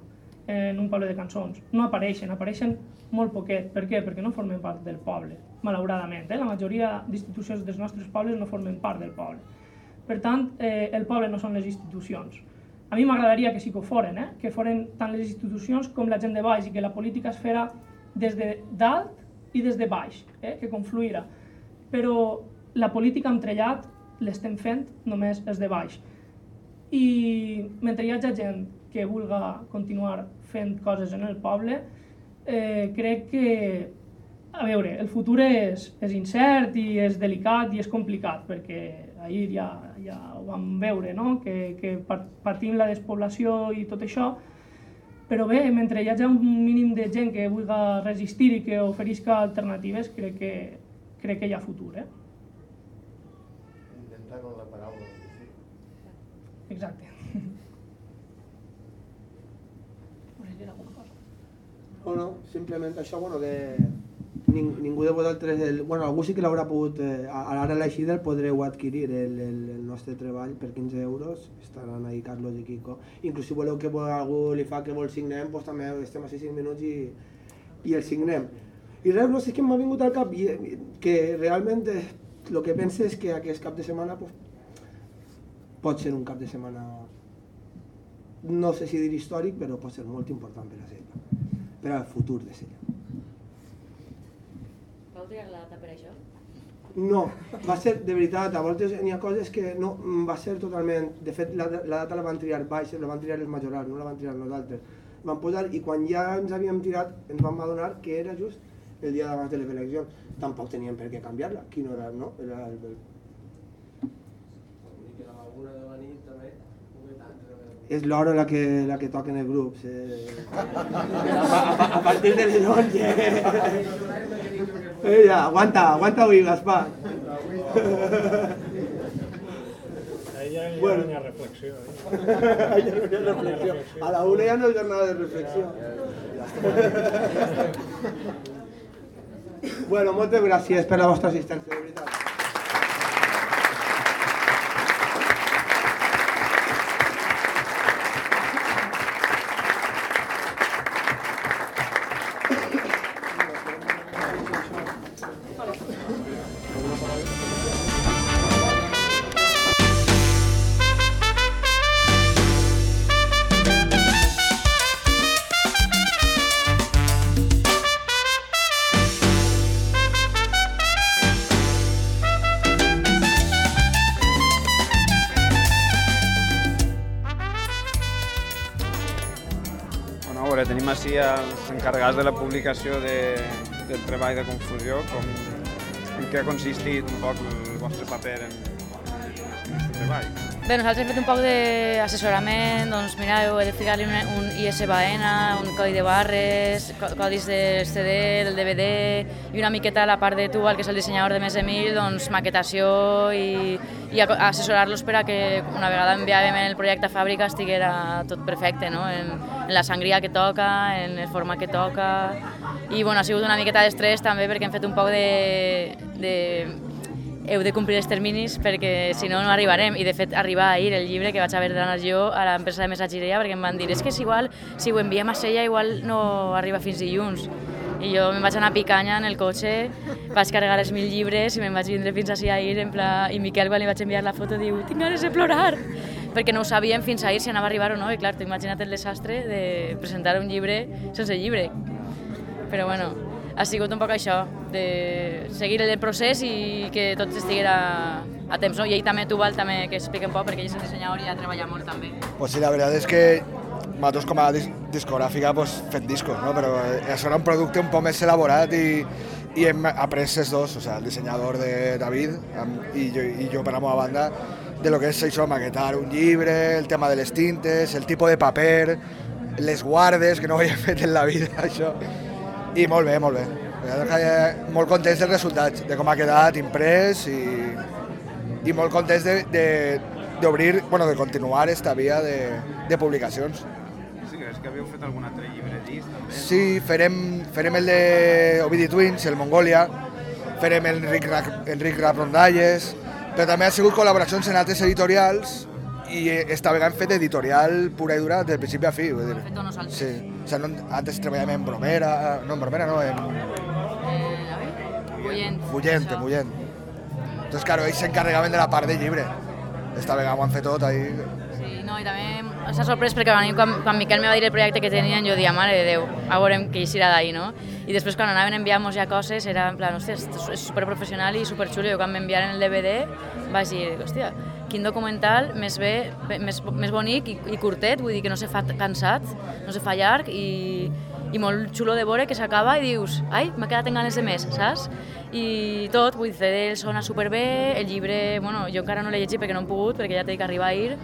[SPEAKER 8] en un poble de cançons. No apareixen, apareixen molt poquet. Per què? Perquè no formen part del poble, malauradament. Eh? La majoria d'institucions dels nostres pobles no formen part del poble. Per tant, eh, el poble no són les institucions. A mi m'agradaria que sí que ho foren, eh? que foren tant les institucions com la gent de baix i que la política es fera des de dalt i des de baix, eh? que confluïra. Però la política entrellat l'estem fent només els de baix. I mentre hi hagi gent que vulga continuar fent coses en el poble, eh, crec que, a veure, el futur és, és incert i és delicat i és complicat, perquè ahir ja, ja ho vam veure, no? que, que patim la despoblació i tot això, però bé, mentre hi hagi un mínim de gent que vulgui resistir i que oferisca alternatives, crec que, crec que hi ha futur. Eh?
[SPEAKER 10] Intentar con la paraula.
[SPEAKER 8] Exacte.
[SPEAKER 7] No, no, simplement això, bueno, que ning, ningú de vosaltres, el, bueno, algú sí que l'haurà pogut, eh, a l'ara l'eixida el podreu adquirir el, el, el nostre treball per 15 euros, estaran ahí Carlos i Kiko. Inclús si voleu que algú li fa que vol signem, doncs també estem a 5 minuts i, i el signem. I res, no sé què m'ha vingut al cap, i, que realment el eh, que penso és que aquest cap de setmana pues, pot ser un cap de setmana no sé si dir històric, però pot ser molt important per a Sella per al futur de Sella.
[SPEAKER 9] Vau triar la data per això?
[SPEAKER 7] No, va ser, de veritat, a voltes n'hi ha coses que no, va ser totalment... De fet, la, la data la van triar baix, la van triar els majorals, no la van triar nosaltres. Van posar, i quan ja ens havíem tirat, ens vam adonar que era just el dia d'abans de les eleccions. Tampoc teníem per què canviar-la. Quin hora, no? Era el, el, és l'hora la que, la que toquen els grups. Eh. A, a, a partir de les 11. Eh, ja, aguanta, aguanta avui, Gaspar.
[SPEAKER 6] Ahí ja, ja
[SPEAKER 7] Bueno.
[SPEAKER 6] no hi ha reflexió. Eh?
[SPEAKER 7] Ja no hi ha reflexió. A la una ja no és jornada de reflexió. Bueno, moltes gràcies per la vostra assistència, de veritat.
[SPEAKER 4] Encarregats de la publicació de, del treball de confusió, com, en què ha consistit un poc el vostre paper en, en aquest treball.
[SPEAKER 9] Bé, nosaltres hem fet un poc d'assessorament, doncs mira, he de ficar-li un, un ISBN, un codi de barres, co- codis del CD, del DVD, i una miqueta a la part de tu, el que és el dissenyador de més de mil, doncs maquetació i, i assessorar-los per a que una vegada enviàvem el projecte a fàbrica estiguera tot perfecte, no? en, en la sangria que toca, en el format que toca, i bueno, ha sigut una miqueta d'estrès també perquè hem fet un poc de, de heu de complir els terminis perquè si no no arribarem. I de fet arribar ahir el llibre que vaig haver d'anar jo a l'empresa de missatgeria perquè em van dir és que és igual, si ho enviem a Sella igual no arriba fins dilluns i jo me'n vaig anar a Picanya en el cotxe, vaig carregar els mil llibres i me'n vaig vindre fins així ahir en pla... i Miquel quan li vaig enviar la foto diu tinc ganes de plorar perquè no ho sabíem fins ahir si anava a arribar o no i clar, t'ho imagina't el desastre de presentar un llibre sense llibre però bueno, ha sigut un poc això, de seguir el procés i que tot estiguera a temps. No? I ell també, tu, Val, també que explica un poc, perquè ell és el dissenyador i ha treballat molt també.
[SPEAKER 11] Pues sí, la verdad es que nosaltres com a dis discogràfica pues, fem discos, no? però eh, això era un producte un poc més elaborat i, i hem après els dos, o sea, el dissenyador de David amb, i, jo, i jo per la meva banda, de lo que és això, maquetar un llibre, el tema de les tintes, el tipus de paper, les guardes, que no ho havia fet en la vida, això. I molt bé, molt bé. Que molt contents dels resultats, de com ha quedat imprès i, i molt contents de, de, d'obrir, bueno, de continuar esta via de, de publicacions.
[SPEAKER 4] Que havíeu fet algun altre llibre disc, també?
[SPEAKER 11] Sí, farem, farem el de Ovidi Twins, el Mongolia, farem el Enric, Ra- Enric Rap Rondalles, però també ha sigut col·laboracions en altres editorials i esta vegada hem fet editorial pura i dura del principi a fi. Vull dir.
[SPEAKER 9] fet nosaltres.
[SPEAKER 11] Sí. O sea, no, antes treballàvem en Bromera, no, en Bromera no, en
[SPEAKER 9] Bullent.
[SPEAKER 11] Bullent, en Bullent. Entonces, claro, ells s'encarregaven de la part de llibre. Esta vegada ho han fet tot ahí.
[SPEAKER 9] No, i també s'ha sorprès perquè quan, quan, Miquel me va dir el projecte que tenien, jo dia, mare de Déu, a veurem què eixirà d'ahí, no? I després quan anaven enviant-nos ja coses, era en plan, hòstia, és superprofessional i superxulo. Jo quan m'enviaren el DVD vaig dir, hòstia, quin documental més bé, més, més bonic i, i curtet, vull dir que no se fa cansat, no se fa llarg i, i molt xulo de veure que s'acaba i dius, ai, m'ha quedat en ganes de més, saps? I tot, vull dir, CD sona superbé, el llibre, bueno, jo encara no l'he llegit perquè no he pogut, perquè ja t'he que arribar a ir,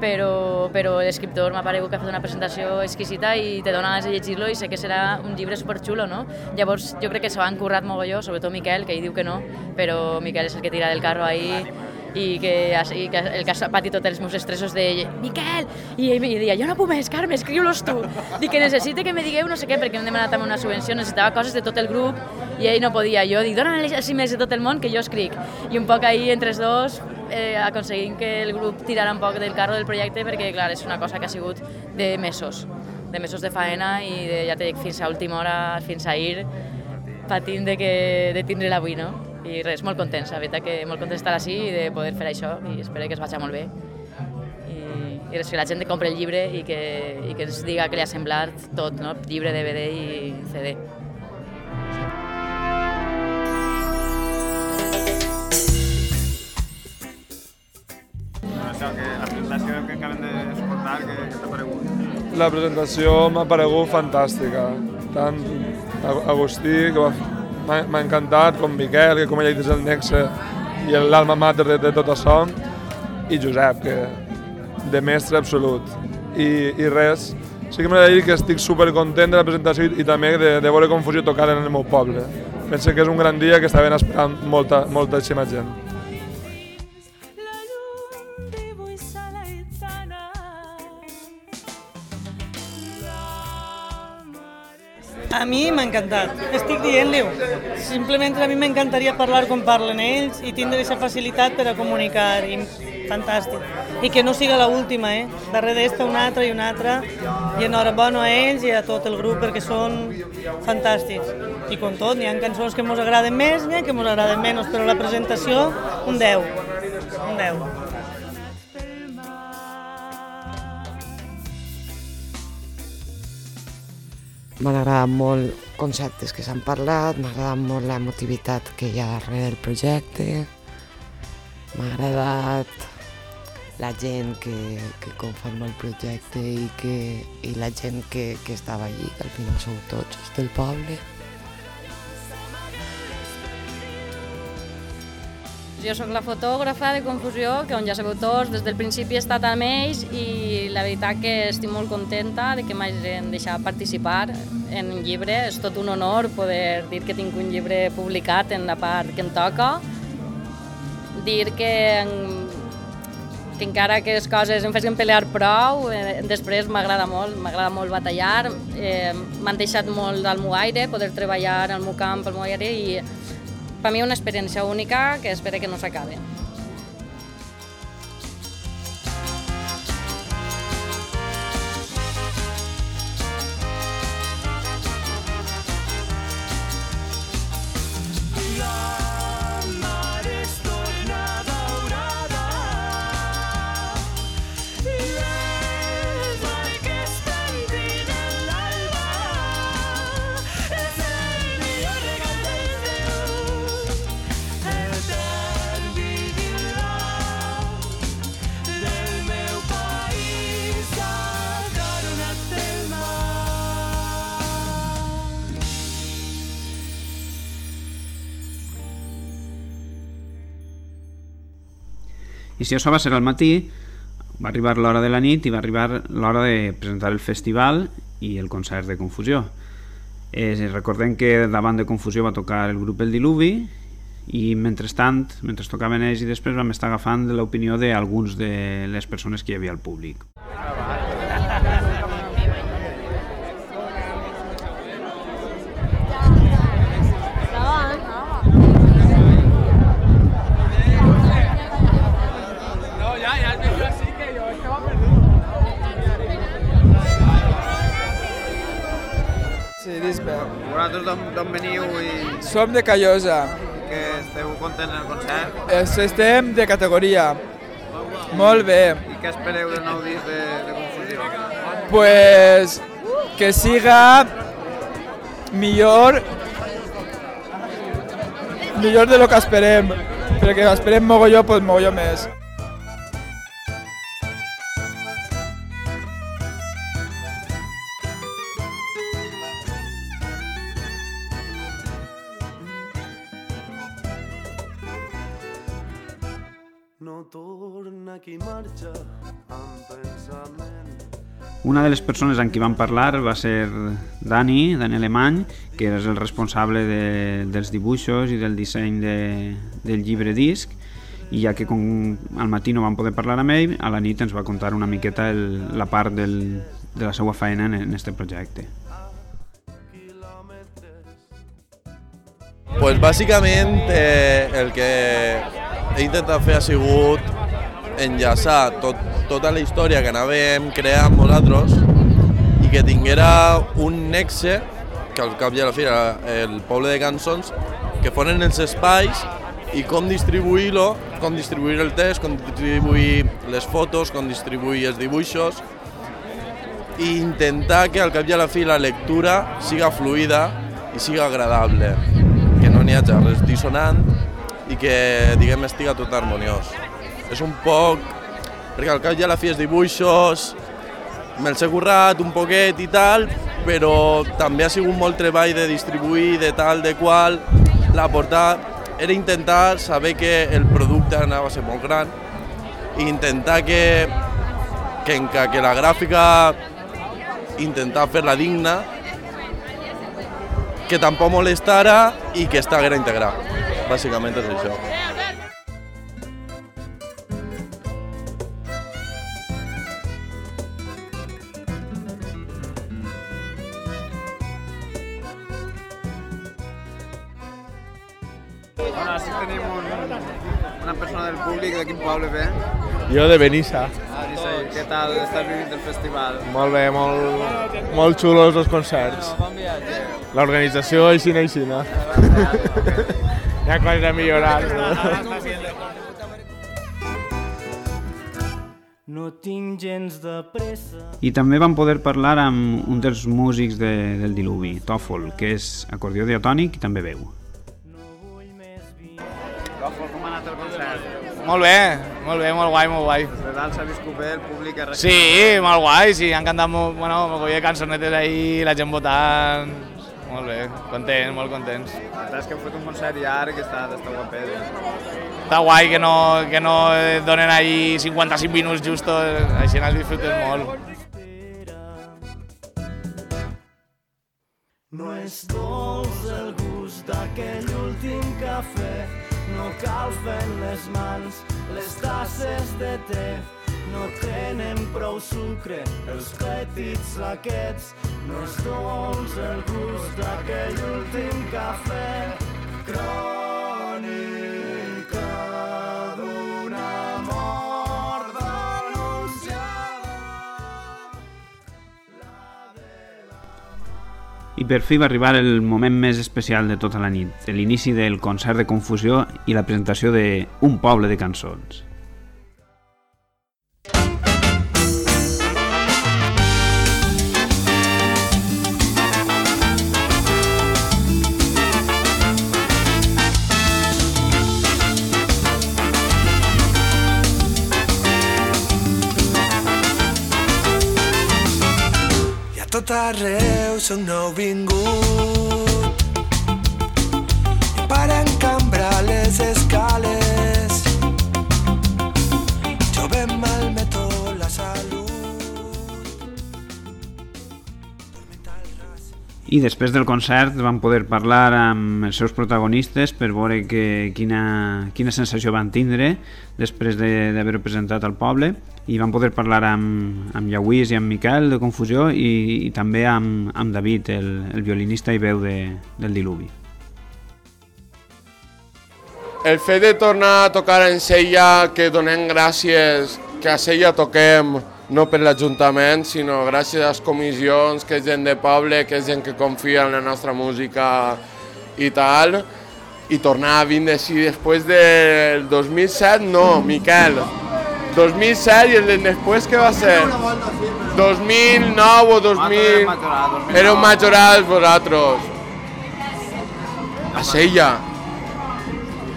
[SPEAKER 9] però, però l'escriptor m'ha paregut que ha fet una presentació exquisita i te dona ganes de llegir-lo i sé que serà un llibre superxulo, no? Llavors jo crec que se han currat mogolló, sobretot Miquel, que ell diu que no, però Miquel és el que tira del carro ahí i que, i que el que ha patit tots els meus estressos de Miquel! I ell em deia, jo no puc més, Carme, escriu-los tu. Dic que necessite que me digueu no sé què, perquè hem demanat també una subvenció, necessitava coses de tot el grup i ell no podia. Jo dic, dóna'm les emails de tot el món que jo escric. I un poc ahí, entre els dos, eh, aconseguim que el grup tirara un poc del carro del projecte perquè, clar, és una cosa que ha sigut de mesos, de mesos de faena i de, ja t'he dit, fins a última hora, fins a ir, patint de, que, de tindre l'avui, no? I res, molt contents, la veritat que molt contents d'estar així i de poder fer això i espero que es vagi molt bé. I, i res, que la gent compri el llibre i que, i que ens diga que li ha semblat tot, no? llibre, DVD i CD.
[SPEAKER 12] La presentació que acabem de suportar, què, què t'ha paregut?
[SPEAKER 13] La presentació m'ha paregut fantàstica. Tant Agustí, que m'ha encantat, com Miquel, que com ell és el nexe i l'alma mater de, de tot això, i Josep, que de mestre absolut. I, i res, sí que m'agrada dir que estic super content de la presentació i, i també de, de veure Confusió tocar en el meu poble. Penso que és un gran dia que estaven esperant molta, molta gent.
[SPEAKER 14] A mi m'ha encantat. Estic dient-li-ho. Simplement a mi m'encantaria parlar com parlen ells i tindre aquesta facilitat per a comunicar. I fantàstic. I que no siga l'última, eh? Darrere d'esta una altra i una altra. I enhorabona a ells i a tot el grup perquè són fantàstics. I com tot, n'hi ha cançons que ens agraden més, n'hi ha que ens agraden menys, però la presentació, un 10. Un 10.
[SPEAKER 15] M'han agradat molt conceptes que s'han parlat, m'ha agradat molt l'emotivitat que hi ha darrere del projecte, m'ha agradat la gent que, que conforma el projecte i, que, i la gent que, que estava allí, que al final sou tots els del poble.
[SPEAKER 16] Jo sóc la fotògrafa de Confusió, que on ja sabeu tots, des del principi he estat amb ells i la veritat que estic molt contenta de que m'hagin deixat participar en un llibre. És tot un honor poder dir que tinc un llibre publicat en la part que em toca. Dir que, que encara que les coses em fessin pelear prou, eh, després m'agrada molt, m'agrada molt batallar. Eh, M'han deixat molt al meu aire, poder treballar al meu camp, al meu aire i per mi una experiència única que espero que no s'acabi.
[SPEAKER 4] Si això va ser al matí, va arribar l'hora de la nit i va arribar l'hora de presentar el festival i el concert de Confusió. Eh, recordem que davant de Confusió va tocar el grup El Diluvi i mentrestant, mentre tocaven ells i després vam estar agafant l'opinió d'alguns de les persones que hi havia al públic.
[SPEAKER 12] Vosaltres d'on veniu i...
[SPEAKER 17] Som de Callosa.
[SPEAKER 12] Que esteu contents en el concert?
[SPEAKER 17] Es, estem de categoria. Molt bé.
[SPEAKER 12] I què espereu del nou disc de, de Confusió?
[SPEAKER 17] Pues que siga millor millor de lo que esperem, perquè esperem mogolló, pues mogolló més.
[SPEAKER 4] Una de les persones amb qui vam parlar va ser Dani, Dani Alemany, que és el responsable de, dels dibuixos i del disseny de, del llibre disc, i ja que com al matí no vam poder parlar amb ell, a la nit ens va contar una miqueta el, la part del, de la seva feina en, este projecte.
[SPEAKER 18] Pues bàsicament eh, el que he intentat fer ha sigut enllaçar tot, tota la història que anàvem creant nosaltres i que tinguera un nexe, que al cap i a la fi era el poble de cançons, que foren els espais i com distribuir-lo, com distribuir el text, com distribuir les fotos, com distribuir els dibuixos i intentar que al cap i a la fi la lectura siga fluida i siga agradable, que no n'hi hagi res dissonant i que diguem estiga tot harmoniós. És un poc... perquè al cap i a la fi els dibuixos me'ls he currat un poquet i tal, però també ha sigut molt treball de distribuir, de tal, de qual, la portada era intentar saber que el producte anava a ser molt gran i intentar que, que, que la gràfica intentar fer-la digna que tampoc molestara i que estiguera integrat. Bàsicament és això.
[SPEAKER 12] De quin poble ve.
[SPEAKER 19] Jo de Benissa.
[SPEAKER 12] Ah, sí. Què tal estàs vivint el festival?
[SPEAKER 19] Molt bé, molt, molt xulos els concerts.
[SPEAKER 12] Bon viatge.
[SPEAKER 19] L'organització així així, no? Hi ha coses a millorar. Però...
[SPEAKER 5] No tinc gens de pressa.
[SPEAKER 4] I també vam poder parlar amb un dels músics de, del Diluvi, Tòfol, que és acordió diatònic i també veu.
[SPEAKER 20] Molt bé, molt bé, molt guai, molt guai.
[SPEAKER 12] De dalt s'ha viscut bé, el públic ha
[SPEAKER 20] Sí, molt guai, sí, han cantat molt, bueno, molt de cançonetes ahí, la gent votant, molt bé, contents, molt contents.
[SPEAKER 12] La és que hem fet un concert llarg, està, està guapet.
[SPEAKER 20] Està guai que no, que no donen ahí 55 minuts justos, així el disfrutes molt.
[SPEAKER 5] No és dolç el gust d'aquell últim cafè, no calfen les mans, les tasses de te, no tenen prou sucre, els petits laquets, no és dolç el gust d'aquell últim cafè, crònica
[SPEAKER 4] I per fi va arribar el moment més especial de tota la nit, l'inici del concert de confusió i la presentació de Un poble de cançons.
[SPEAKER 5] I a tot arreu soc nouvingut I
[SPEAKER 4] després del concert vam poder parlar amb els seus protagonistes per veure que, quina, quina sensació van tindre després de- d'haver-ho presentat al poble i vam poder parlar amb, amb Lluís i amb Miquel de Confusió i, i també amb, amb David, el, el violinista i veu de, del Diluvi.
[SPEAKER 13] El fet de tornar a tocar en Sella, que donem gràcies, que a Sella toquem
[SPEAKER 21] no per l'Ajuntament, sinó gràcies a les comissions, que és gent de poble, que és gent que confia en la nostra música i tal, i tornar a vindre així després del 2007, no, Miquel, 2007 i el de després què va ser? 2009 o 2000... Era un majorat vosaltres. A Sella.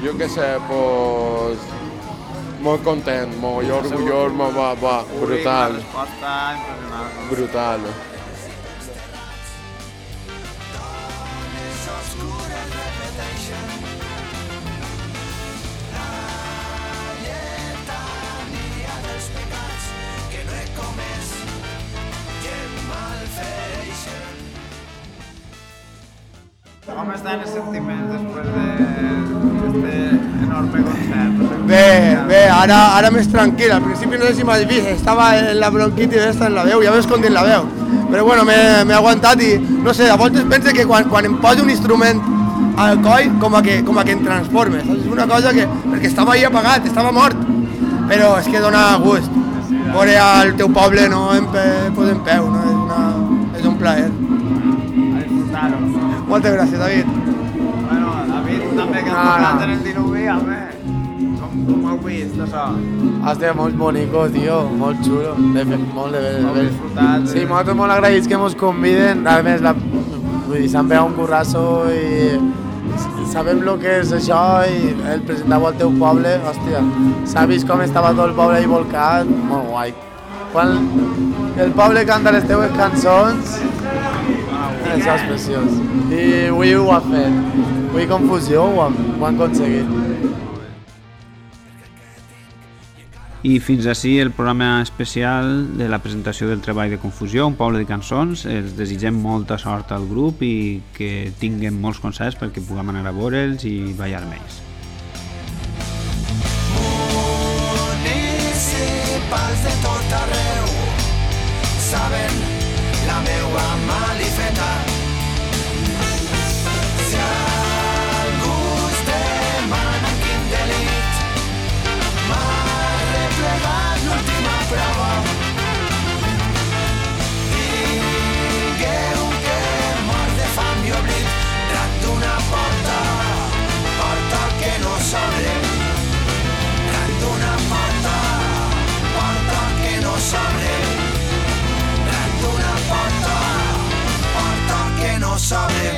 [SPEAKER 21] Jo què sé, pues... Molt content, molt orgullós, va, va, va, brutal.
[SPEAKER 20] resposta impressionant.
[SPEAKER 21] Brutal.
[SPEAKER 20] Com estan els sentiments després d'aquest enorme concert?
[SPEAKER 7] Bé, bé, ara, ara més tranquil. Al principi no sé si m'has vist, estava en la bronquitis aquesta en la veu, ja veus com tinc la veu. Però bueno, m'he aguantat i no sé, a voltes penso que quan, quan em poso un instrument al coll com a que, com a que em transforme. Saps? És una cosa que... perquè estava ahí apagat, estava mort. Però és que dona gust. Veure al teu poble no en, pe, pues en peu, no? És, una, és un plaer. Moltes gràcies, David.
[SPEAKER 20] Bueno, David, també que has
[SPEAKER 7] No,
[SPEAKER 20] en el diluvi, home. Com, com heu vist, això?
[SPEAKER 22] Hòstia, molt bonico, tio, molt xulo. De fet, molt de bé.
[SPEAKER 20] Molt disfrutat,
[SPEAKER 22] Sí,
[SPEAKER 20] eh?
[SPEAKER 22] nosaltres molt agraïts que ens conviden. A més, la, vull dir, s'han pegat un currasso i sabem el que és això i el presentar-ho al teu poble, hòstia, s'ha vist com estava tot el poble ahí volcat, molt guai. Quan el poble canta les teues cançons, això és preciós. I avui ho ha fet. Avui confusió ho han, ho han aconseguit.
[SPEAKER 4] I fins així el programa especial de la presentació del treball de Confusió, un poble de cançons. Els desitgem molta sort al grup i que tinguem molts concerts perquè puguem anar a veure'ls i ballar amb ells.
[SPEAKER 5] municipals de tot arreu saben la meua mà sorry